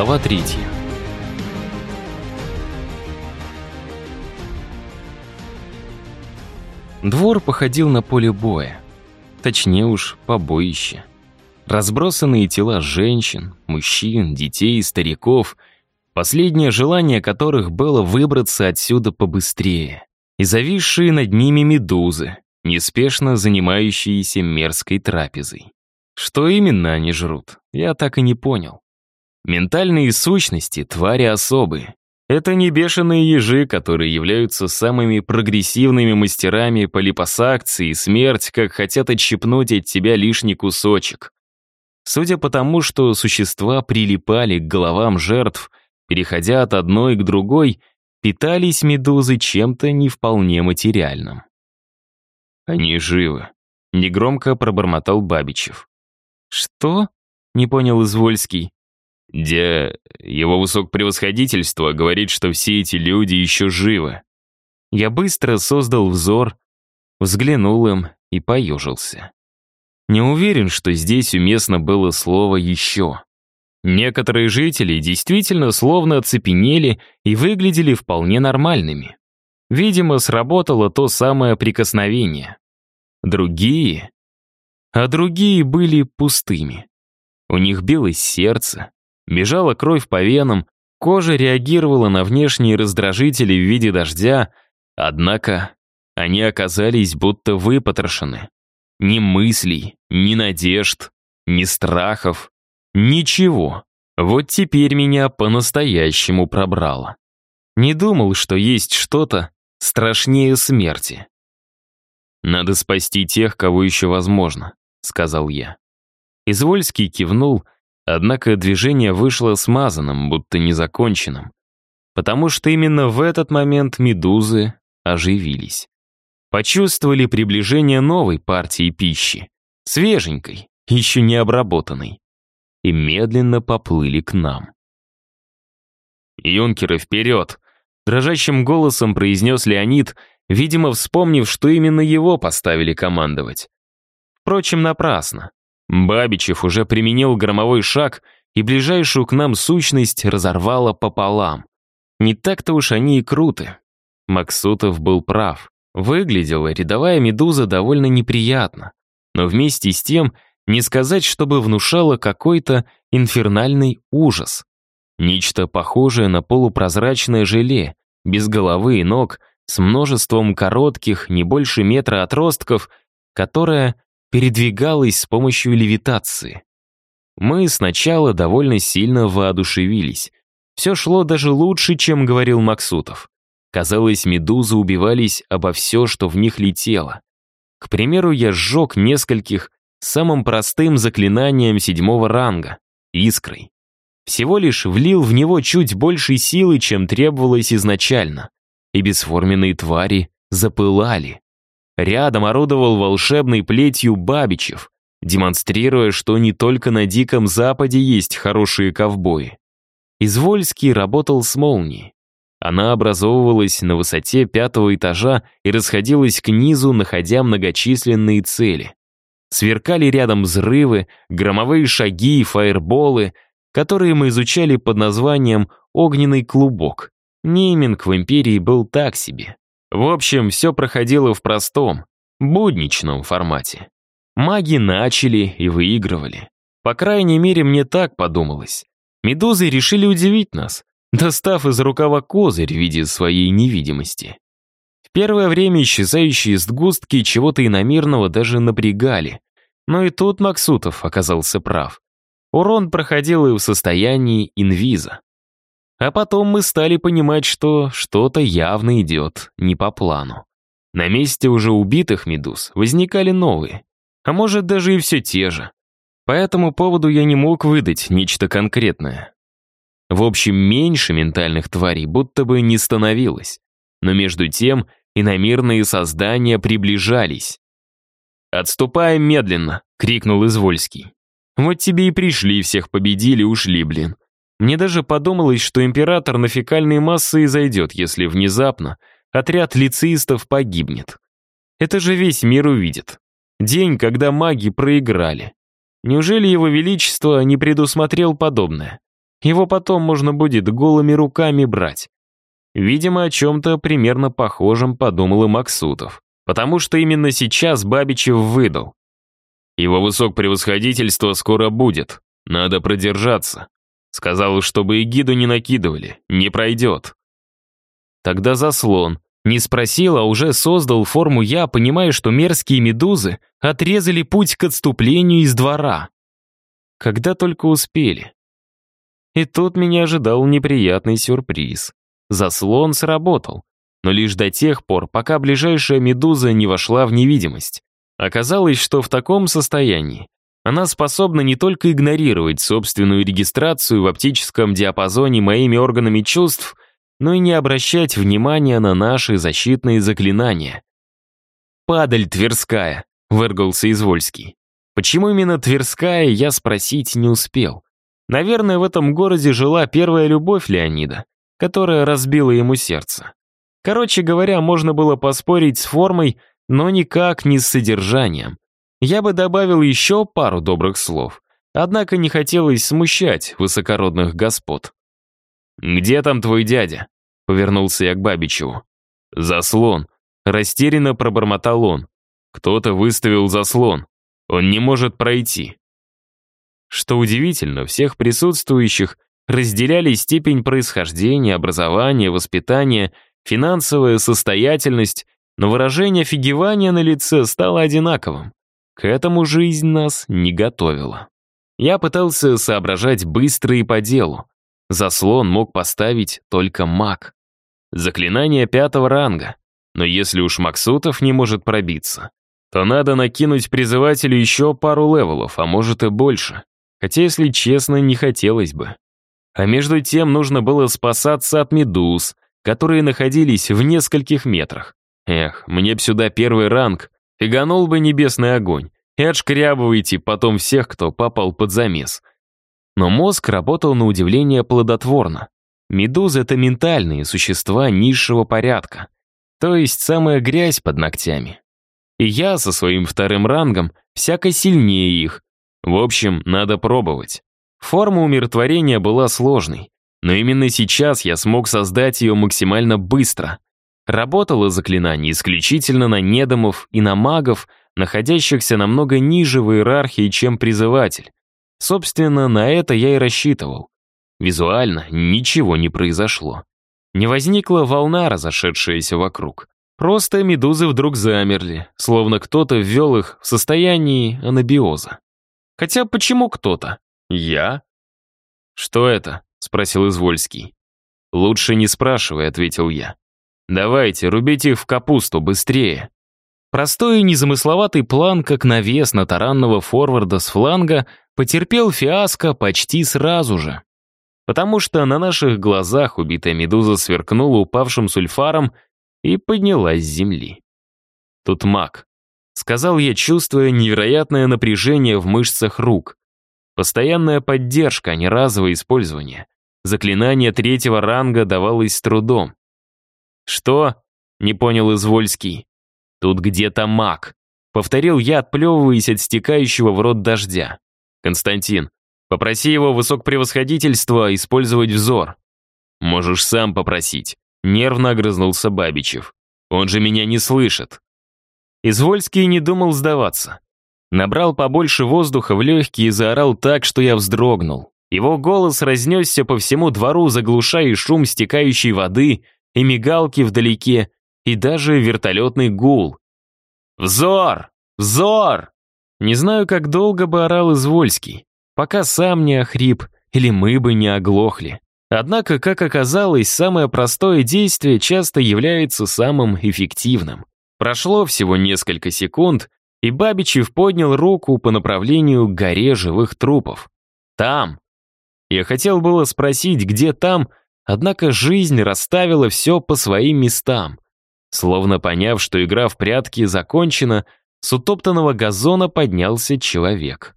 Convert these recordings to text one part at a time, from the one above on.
Глава третья. Двор походил на поле боя. Точнее уж, побоище. Разбросанные тела женщин, мужчин, детей стариков, последнее желание которых было выбраться отсюда побыстрее. И зависшие над ними медузы, неспешно занимающиеся мерзкой трапезой. Что именно они жрут, я так и не понял. Ментальные сущности — твари особые. Это не бешеные ежи, которые являются самыми прогрессивными мастерами по липосакции и смерть, как хотят отщипнуть от тебя лишний кусочек. Судя по тому, что существа прилипали к головам жертв, переходя от одной к другой, питались медузы чем-то не вполне материальным. «Они живы», — негромко пробормотал Бабичев. «Что?» — не понял Извольский. «Где его высокопревосходительство говорит, что все эти люди еще живы». Я быстро создал взор, взглянул им и поежился. Не уверен, что здесь уместно было слово «еще». Некоторые жители действительно словно оцепенели и выглядели вполне нормальными. Видимо, сработало то самое прикосновение. Другие... А другие были пустыми. У них билось сердце, бежала кровь по венам, кожа реагировала на внешние раздражители в виде дождя, однако они оказались будто выпотрошены. Ни мыслей, ни надежд, ни страхов, ничего. Вот теперь меня по-настоящему пробрало. Не думал, что есть что-то страшнее смерти. «Надо спасти тех, кого еще возможно», — сказал я. Извольский кивнул, однако движение вышло смазанным, будто незаконченным, потому что именно в этот момент медузы оживились почувствовали приближение новой партии пищи, свеженькой, еще не обработанной, и медленно поплыли к нам. «Юнкеры, вперед!» — дрожащим голосом произнес Леонид, видимо, вспомнив, что именно его поставили командовать. Впрочем, напрасно. Бабичев уже применил громовой шаг, и ближайшую к нам сущность разорвала пополам. Не так-то уж они и круты. Максутов был прав. Выглядела рядовая медуза довольно неприятно, но вместе с тем не сказать, чтобы внушала какой-то инфернальный ужас. Нечто похожее на полупрозрачное желе, без головы и ног, с множеством коротких, не больше метра отростков, которое передвигалось с помощью левитации. Мы сначала довольно сильно воодушевились. Все шло даже лучше, чем говорил Максутов. Казалось, медузы убивались обо все, что в них летело. К примеру, я сжег нескольких самым простым заклинанием седьмого ранга — искрой. Всего лишь влил в него чуть большей силы, чем требовалось изначально, и бесформенные твари запылали. Рядом орудовал волшебной плетью Бабичев, демонстрируя, что не только на Диком Западе есть хорошие ковбои. Извольский работал с молнией. Она образовывалась на высоте пятого этажа и расходилась к низу, находя многочисленные цели. Сверкали рядом взрывы, громовые шаги и фаерболы, которые мы изучали под названием «огненный клубок». Нейминг в империи был так себе. В общем, все проходило в простом, будничном формате. Маги начали и выигрывали. По крайней мере, мне так подумалось. Медузы решили удивить нас, достав из рукава козырь в виде своей невидимости. В первое время исчезающие сгустки чего-то иномирного даже напрягали. Но и тут Максутов оказался прав. Урон проходил и в состоянии инвиза. А потом мы стали понимать, что что-то явно идет не по плану. На месте уже убитых медуз возникали новые, а может даже и все те же. По этому поводу я не мог выдать нечто конкретное. В общем, меньше ментальных тварей будто бы не становилось. Но между тем иномирные создания приближались. «Отступаем медленно!» — крикнул Извольский. «Вот тебе и пришли, всех победили, ушли, блин. Мне даже подумалось, что император на фекальные массы и зайдет, если внезапно отряд лицеистов погибнет. Это же весь мир увидит. День, когда маги проиграли. Неужели его величество не предусмотрел подобное? его потом можно будет голыми руками брать. Видимо, о чем-то примерно похожем подумал и Максутов, потому что именно сейчас Бабичев выдал. Его высокопревосходительство скоро будет, надо продержаться. Сказал, чтобы эгиду не накидывали, не пройдет. Тогда заслон. Не спросил, а уже создал форму я, понимая, что мерзкие медузы отрезали путь к отступлению из двора. Когда только успели. И тут меня ожидал неприятный сюрприз. Заслон сработал, но лишь до тех пор, пока ближайшая медуза не вошла в невидимость. Оказалось, что в таком состоянии она способна не только игнорировать собственную регистрацию в оптическом диапазоне моими органами чувств, но и не обращать внимания на наши защитные заклинания. «Падаль Тверская», — выргался Извольский. Почему именно Тверская, я спросить не успел. Наверное, в этом городе жила первая любовь Леонида, которая разбила ему сердце. Короче говоря, можно было поспорить с формой, но никак не с содержанием. Я бы добавил еще пару добрых слов, однако не хотелось смущать высокородных господ. «Где там твой дядя?» — повернулся я к Бабичеву. «Заслон», — растерянно пробормотал он. «Кто-то выставил заслон. Он не может пройти». Что удивительно, всех присутствующих разделяли степень происхождения, образования, воспитания, финансовая состоятельность, но выражение офигевания на лице стало одинаковым. К этому жизнь нас не готовила. Я пытался соображать быстро и по делу. Заслон мог поставить только маг. Заклинание пятого ранга. Но если уж Максутов не может пробиться, то надо накинуть призывателю еще пару левелов, а может и больше. Хотя, если честно, не хотелось бы. А между тем нужно было спасаться от медуз, которые находились в нескольких метрах. Эх, мне б сюда первый ранг, фиганул бы небесный огонь, и отшкрябывайте потом всех, кто попал под замес. Но мозг работал на удивление плодотворно. Медузы — это ментальные существа низшего порядка, то есть самая грязь под ногтями. И я со своим вторым рангом всяко сильнее их, в общем, надо пробовать. Форма умиротворения была сложной, но именно сейчас я смог создать ее максимально быстро. Работало заклинание исключительно на недомов и на магов, находящихся намного ниже в иерархии, чем призыватель. Собственно, на это я и рассчитывал. Визуально ничего не произошло. Не возникла волна, разошедшаяся вокруг. Просто медузы вдруг замерли, словно кто-то ввел их в состояние анабиоза. Хотя почему кто-то? Я? Что это? Спросил Извольский. Лучше не спрашивай, ответил я. Давайте, рубите их в капусту, быстрее. Простой и незамысловатый план, как навес на таранного форварда с фланга, потерпел фиаско почти сразу же. Потому что на наших глазах убитая медуза сверкнула упавшим сульфаром и поднялась с земли. Тут маг. Сказал я, чувствуя невероятное напряжение в мышцах рук. Постоянная поддержка, а не разовое использование. Заклинание третьего ранга давалось с трудом. «Что?» — не понял Извольский. «Тут где-то маг», — повторил я, отплевываясь от стекающего в рот дождя. «Константин, попроси его высокопревосходительство использовать взор». «Можешь сам попросить», — нервно огрызнулся Бабичев. «Он же меня не слышит». Извольский не думал сдаваться. Набрал побольше воздуха в легкие и заорал так, что я вздрогнул. Его голос разнесся по всему двору, заглушая шум стекающей воды и мигалки вдалеке, и даже вертолетный гул. «Взор! Взор!» Не знаю, как долго бы орал Извольский, пока сам не охрип или мы бы не оглохли. Однако, как оказалось, самое простое действие часто является самым эффективным. Прошло всего несколько секунд, и Бабичев поднял руку по направлению к горе живых трупов. «Там!» Я хотел было спросить, где там, однако жизнь расставила все по своим местам. Словно поняв, что игра в прятки закончена, с утоптанного газона поднялся человек.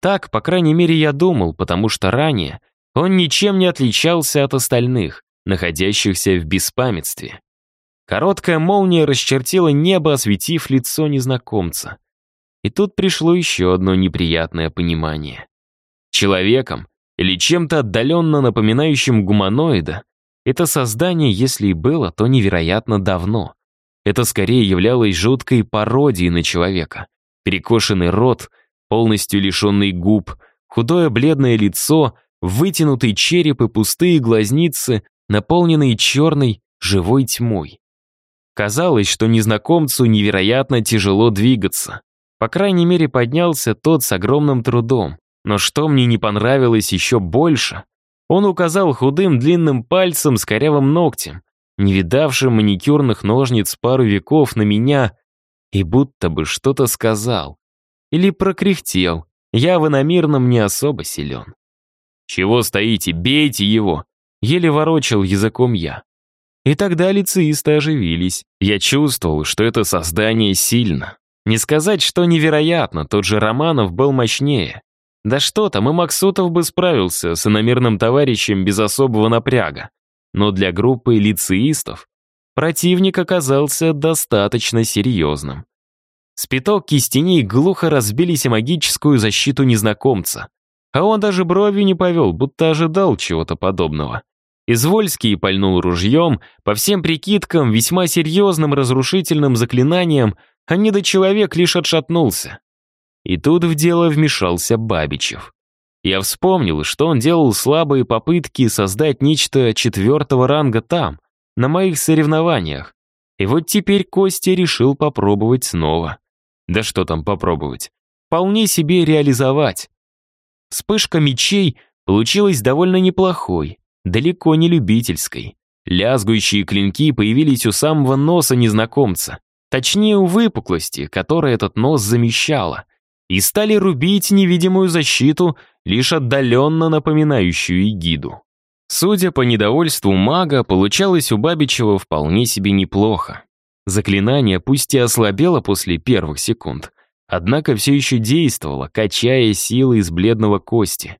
Так, по крайней мере, я думал, потому что ранее он ничем не отличался от остальных, находящихся в беспамятстве. Короткая молния расчертила небо, осветив лицо незнакомца. И тут пришло еще одно неприятное понимание. Человеком или чем-то отдаленно напоминающим гуманоида, это создание, если и было, то невероятно давно. Это скорее являлось жуткой пародией на человека. Перекошенный рот, полностью лишенный губ, худое бледное лицо, вытянутый череп и пустые глазницы, наполненные черной, живой тьмой. Казалось, что незнакомцу невероятно тяжело двигаться. По крайней мере, поднялся тот с огромным трудом. Но что мне не понравилось еще больше, он указал худым длинным пальцем с корявым ногтем, не видавшим маникюрных ножниц пару веков на меня, и будто бы что-то сказал. Или прокряхтел. Я в иномирном не особо силен. «Чего стоите? Бейте его!» Еле ворочал языком я. И тогда лицеисты оживились. Я чувствовал, что это создание сильно. Не сказать, что невероятно, тот же Романов был мощнее. Да что там, и Максутов бы справился с иномерным товарищем без особого напряга. Но для группы лицеистов противник оказался достаточно серьезным. Спиток кистеней глухо разбились о магическую защиту незнакомца. А он даже бровью не повел, будто ожидал чего-то подобного. Извольский пальнул ружьем, по всем прикидкам, весьма серьезным разрушительным заклинанием, а недочеловек лишь отшатнулся. И тут в дело вмешался Бабичев. Я вспомнил, что он делал слабые попытки создать нечто четвертого ранга там, на моих соревнованиях. И вот теперь Костя решил попробовать снова. Да что там попробовать? Вполне себе реализовать. Вспышка мечей получилась довольно неплохой, далеко не любительской. Лязгующие клинки появились у самого носа незнакомца. Точнее, у выпуклости, которая этот нос замещала — и стали рубить невидимую защиту, лишь отдаленно напоминающую эгиду. Судя по недовольству мага, получалось у Бабичева вполне себе неплохо. Заклинание пусть и ослабело после первых секунд, однако все еще действовало, качая силы из бледного кости.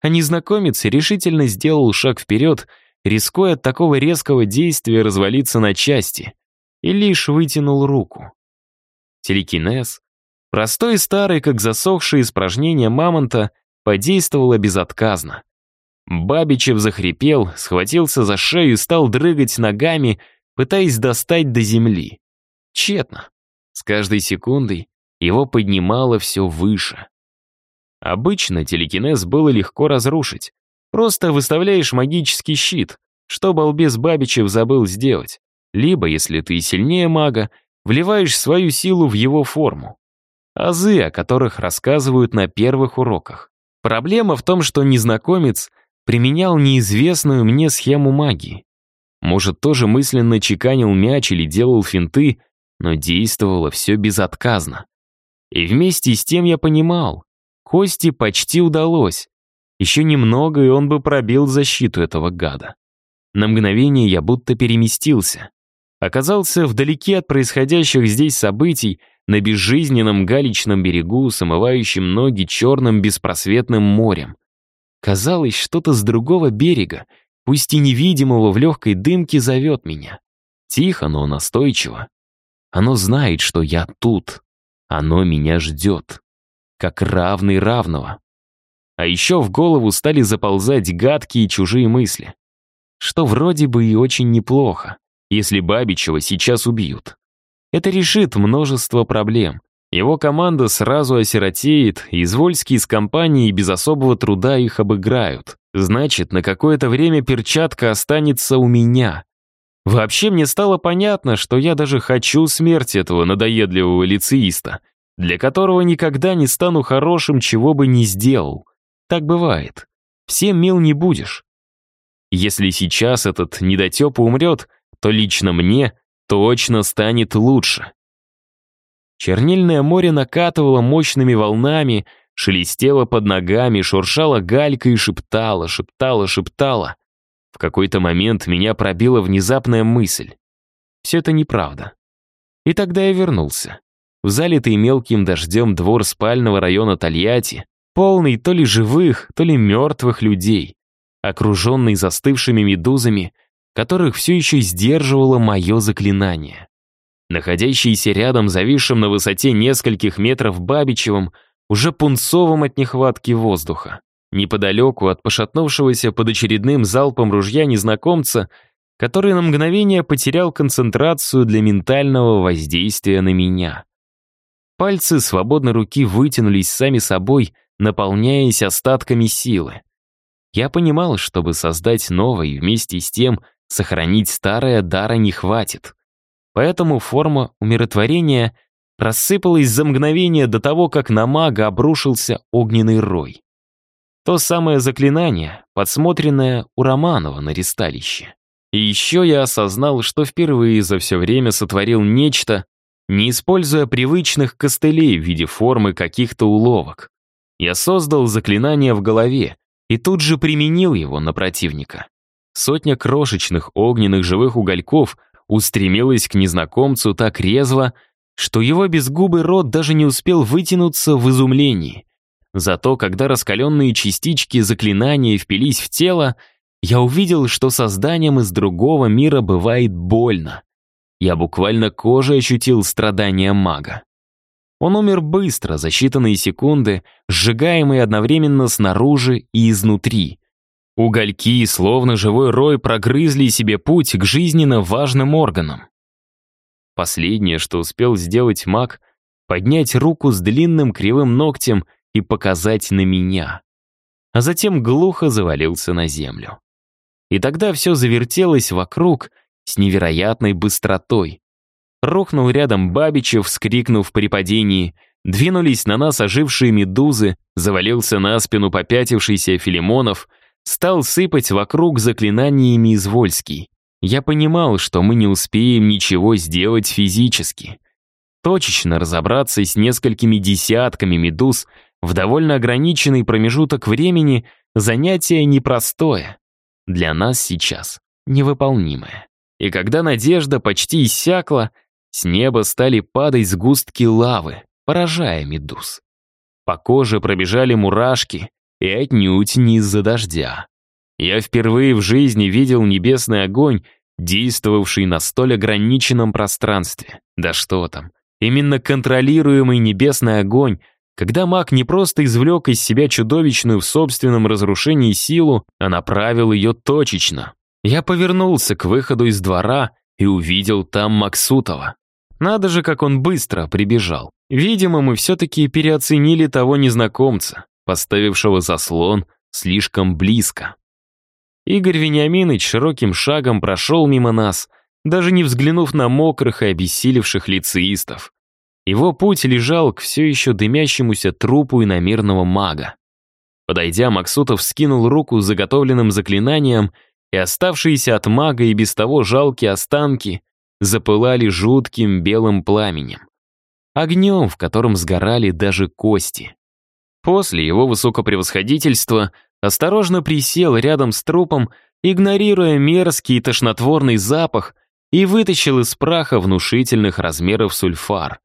А незнакомец решительно сделал шаг вперед, рискуя от такого резкого действия развалиться на части, и лишь вытянул руку. Телекинез, Простой и старый, как засохшее испражнение мамонта, подействовало безотказно. Бабичев захрипел, схватился за шею и стал дрыгать ногами, пытаясь достать до земли. Тщетно. С каждой секундой его поднимало все выше. Обычно телекинез было легко разрушить. Просто выставляешь магический щит, что балбес Бабичев забыл сделать. Либо, если ты сильнее мага, вливаешь свою силу в его форму азы, о которых рассказывают на первых уроках. Проблема в том, что незнакомец применял неизвестную мне схему магии. Может, тоже мысленно чеканил мяч или делал финты, но действовало все безотказно. И вместе с тем я понимал, Кости почти удалось. Еще немного, и он бы пробил защиту этого гада. На мгновение я будто переместился. Оказался вдалеке от происходящих здесь событий, на безжизненном галечном берегу, смывающем ноги черным беспросветным морем. Казалось, что-то с другого берега, пусть и невидимого в легкой дымке, зовет меня. Тихо, но настойчиво. Оно знает, что я тут. Оно меня ждет. Как равный равного. А еще в голову стали заползать гадкие чужие мысли. Что вроде бы и очень неплохо, если Бабичева сейчас убьют. Это решит множество проблем. Его команда сразу осиротеет, и Извольские с компанией без особого труда их обыграют. Значит, на какое-то время перчатка останется у меня. Вообще мне стало понятно, что я даже хочу смерти этого надоедливого лицеиста, для которого никогда не стану хорошим, чего бы ни сделал. Так бывает. Всем мил не будешь. Если сейчас этот недотепа умрет, то лично мне точно станет лучше. Чернильное море накатывало мощными волнами, шелестело под ногами, шуршало галькой и шептало, шептало, шептало. В какой-то момент меня пробила внезапная мысль. Все это неправда. И тогда я вернулся. В залитый мелким дождем двор спального района Тольятти, полный то ли живых, то ли мертвых людей, окруженный застывшими медузами — которых все еще сдерживало мое заклинание. Находящийся рядом, зависшим на высоте нескольких метров Бабичевым, уже пунцовым от нехватки воздуха. неподалеку от пошатнувшегося под очередным залпом ружья незнакомца, который на мгновение потерял концентрацию для ментального воздействия на меня. Пальцы свободной руки вытянулись сами собой, наполняясь остатками силы. Я понимал, чтобы создать новое и вместе с тем сохранить старое дара не хватит. Поэтому форма умиротворения рассыпалась за мгновение до того, как на мага обрушился огненный рой. То самое заклинание, подсмотренное у Романова на ресталище. И еще я осознал, что впервые за все время сотворил нечто, не используя привычных костылей в виде формы каких-то уловок. Я создал заклинание в голове и тут же применил его на противника. Сотня крошечных огненных живых угольков устремилась к незнакомцу так резво, что его безгубый рот даже не успел вытянуться в изумлении. Зато когда раскаленные частички заклинания впились в тело, я увидел, что созданием из другого мира бывает больно. Я буквально кожей ощутил страдания мага. Он умер быстро, за считанные секунды, сжигаемый одновременно снаружи и изнутри. Угольки, словно живой рой, прогрызли себе путь к жизненно важным органам. Последнее, что успел сделать маг, поднять руку с длинным кривым ногтем и показать на меня. А затем глухо завалился на землю. И тогда все завертелось вокруг с невероятной быстротой. Рухнул рядом Бабичев, вскрикнув при падении. Двинулись на нас ожившие медузы, завалился на спину попятившийся Филимонов, стал сыпать вокруг заклинаниями Извольский. Я понимал, что мы не успеем ничего сделать физически. Точечно разобраться с несколькими десятками медуз в довольно ограниченный промежуток времени занятие непростое. Для нас сейчас невыполнимое. И когда надежда почти иссякла, с неба стали падать сгустки лавы, поражая медуз. По коже пробежали мурашки, и отнюдь не из-за дождя. Я впервые в жизни видел небесный огонь, действовавший на столь ограниченном пространстве. Да что там, именно контролируемый небесный огонь, когда маг не просто извлек из себя чудовищную в собственном разрушении силу, а направил ее точечно. Я повернулся к выходу из двора и увидел там Максутова. Надо же, как он быстро прибежал. Видимо, мы все-таки переоценили того незнакомца, поставившего заслон слишком близко. Игорь Вениаминович широким шагом прошел мимо нас, даже не взглянув на мокрых и обессилевших лицеистов. Его путь лежал к все еще дымящемуся трупу иномирного мага. Подойдя, Максутов скинул руку с заготовленным заклинанием, и оставшиеся от мага и без того жалкие останки запылали жутким белым пламенем. Огнем, в котором сгорали даже кости. После его высокопревосходительства осторожно присел рядом с трупом, игнорируя мерзкий и тошнотворный запах, и вытащил из праха внушительных размеров сульфар.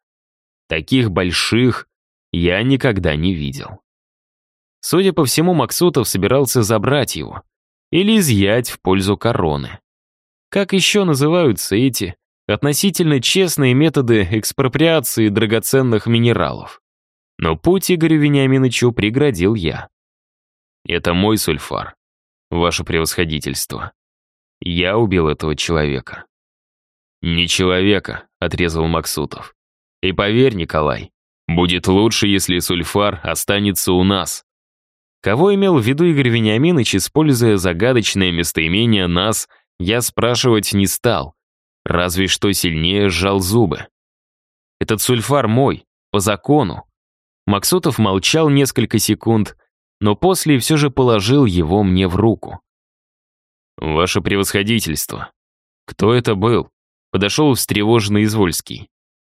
Таких больших я никогда не видел. Судя по всему, Максутов собирался забрать его или изъять в пользу короны. Как еще называются эти относительно честные методы экспроприации драгоценных минералов. Но путь Игорю Вениаминовичу преградил я. Это мой сульфар, ваше превосходительство. Я убил этого человека. Не человека, отрезал Максутов. И поверь, Николай, будет лучше, если сульфар останется у нас. Кого имел в виду Игорь Вениаминович, используя загадочное местоимение «нас», я спрашивать не стал, разве что сильнее сжал зубы. «Этот сульфар мой, по закону». Максутов молчал несколько секунд, но после все же положил его мне в руку. «Ваше превосходительство. Кто это был?» Подошел встревоженный Извольский.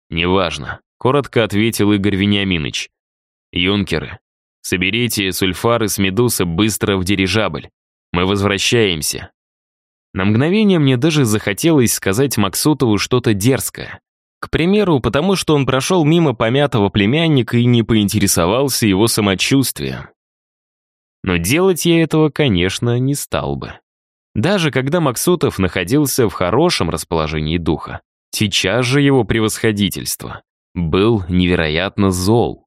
«Неважно», — коротко ответил Игорь Вениаминович. «Юнкеры, соберите сульфары с медусы быстро в дирижабль. Мы возвращаемся. На мгновение мне даже захотелось сказать Максутову что-то дерзкое. К примеру, потому что он прошел мимо помятого племянника и не поинтересовался его самочувствием. Но делать я этого, конечно, не стал бы. Даже когда Максутов находился в хорошем расположении духа, сейчас же его превосходительство был невероятно зол.